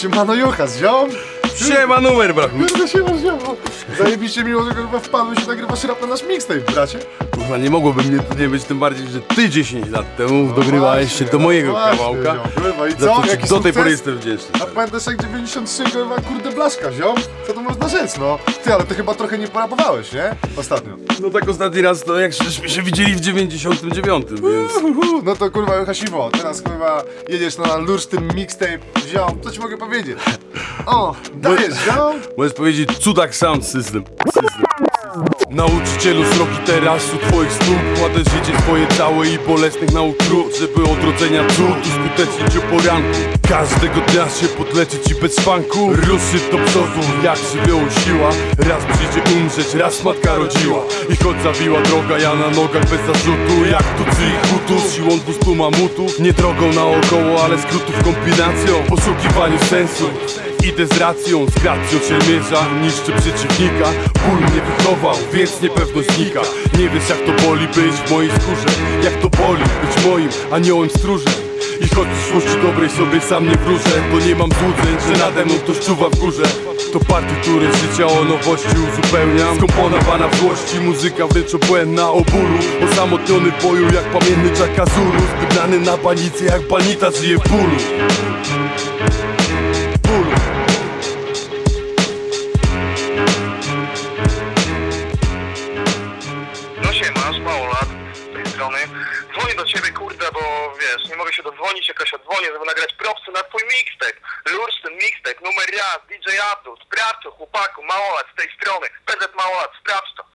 Siemano Juchas, ziom! Siema numer brakuje. Kurde, siema, ziom! Zajebiście miło, że kurwa wpadłeś i nagrywasz rap na nasz mixtape, bracie. Kurwa, nie mogłoby mnie tu nie być, tym bardziej, że ty 10 lat temu dogrywałeś się do mojego właśnie, kawałka. ziom. Kurwa, i Za co? to ci Jaki do tej sukces? pory jestem wdzięczny. A pamiętasz jak 93 kurwa kurde blaszka, ziom? Co to można rzec, no? Ty, ale ty chyba trochę nie porabowałeś, nie? Ostatnio. No tak ostatni raz to jak żeśmy się widzieli w 99, więc... Uhu, No to kurwa Jucha Siwo, teraz kurwa jedziesz na lursztym mixtape, ziom, co ci mogę powiedzieć? O, ziom! Możesz powiedzieć cudak sound system. system. Nauczycielu sroki terasu twoich stóp Kładę życie swoje całe i bolesnych nauk trud Żeby odrodzenia cud uskutecznić o poranku. Każdego dnia się podleczyć i bez szwanku Ruszy do przodu jak żywioł siła. Raz przyjdzie umrzeć, raz matka rodziła. I choć zawiła droga, ja na nogach bez zarzutu. Jak tu i hutu, siłą dwustu mamutów. Nie drogą naokoło, ale skrótów kombinacją. Poszukiwaniu sensu Idę z racją, z gracją siermierza Niszczę przeciwnika. Ból mnie wychował, więc niepewność znika. Nie wiesz jak to boli być w mojej skórze. Jak to boli być moim aniołem stróżem. I choć przyszłości dobrej sobie sam nie wróżę To nie mam złudzeń, że nade mną ktoś czuwa w górze. To partytury życia o nowości uzupełniam. Skomponowana w złości, muzyka wręcz obłędna O bólu, osamotniony boju jak pamiętny Czakazuru Zbygnany na panicy jak banita żyje w Bólu No siema, mało lat z tej strony. Dzwonię do ciebie, kurde, bo wiesz, nie mogę się dodzwonić, jakoś odzwonię, żeby nagrać propsy na twój mixtape. Lurz ten mixtape, numer raz, DJ Abdul, sprawdź to, chłopaku, mało lat z tej strony, PZ mało lat, sprawdź to.